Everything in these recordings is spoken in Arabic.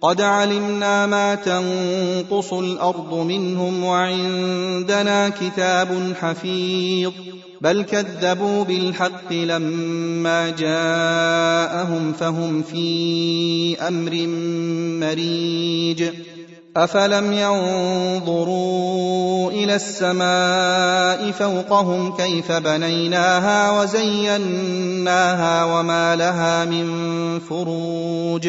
قد علمنا ما تنقص الأرض منهم وعندنا كتاب حفيظ بل كذبوا بالحق لما جاءهم فهم في أمر مريج افلم ينظروا إلى السماء فوقهم كيف بنيناها وزيناها وما لها من فروج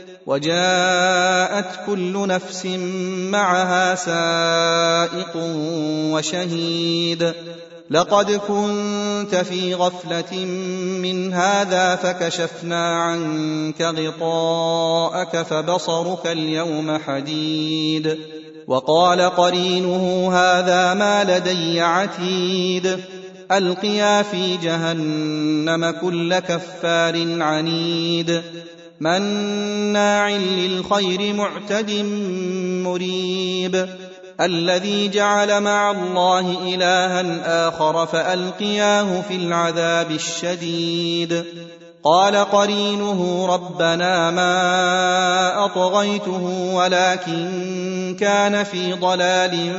وجاءت كل نفس معها سائق وشهيد. لقد كنت في غفلة من هذا فكشفنا عنك غطاءك فبصرك اليوم حديد. وقال قرينه هذا ما لدي عتيد. ألقيا في جهنم كل كفار عنيد. مناع للخير معتد مريب. الذي جعل مع الله إلها آخر فألقياه في العذاب الشديد. قال قرينه ربنا ما أطغيته ولكن كان في ضلال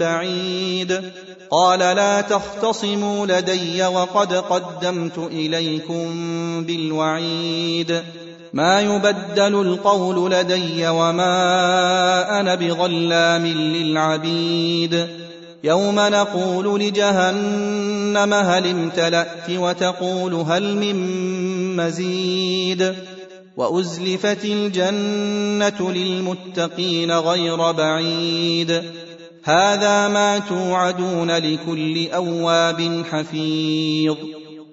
بعيد. قال لا تختصموا لدي وقد قدمت إليكم بالوعيد. ما يبدل القول لدي وما أنا بظلام للعبيد. يوم نقول لجهنم هل امتلأت وتقول هل من مزيد. وأزلفت الجنة للمتقين غير بعيد. هذا ما توعدون لكل أواب حفيظ.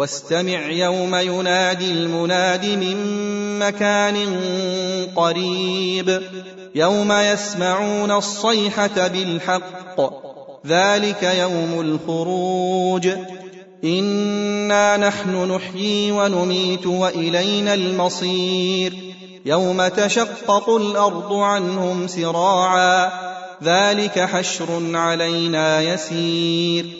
واستمع يوم ينادي المناد من مكان قريب. يوم يسمعون الصيحة بالحق. ذلك يوم الخروج. إنا نحن نحيي ونميت وإلينا المصير. يوم تشقق الأرض عنهم سراعا. ذلك حشر علينا يسير.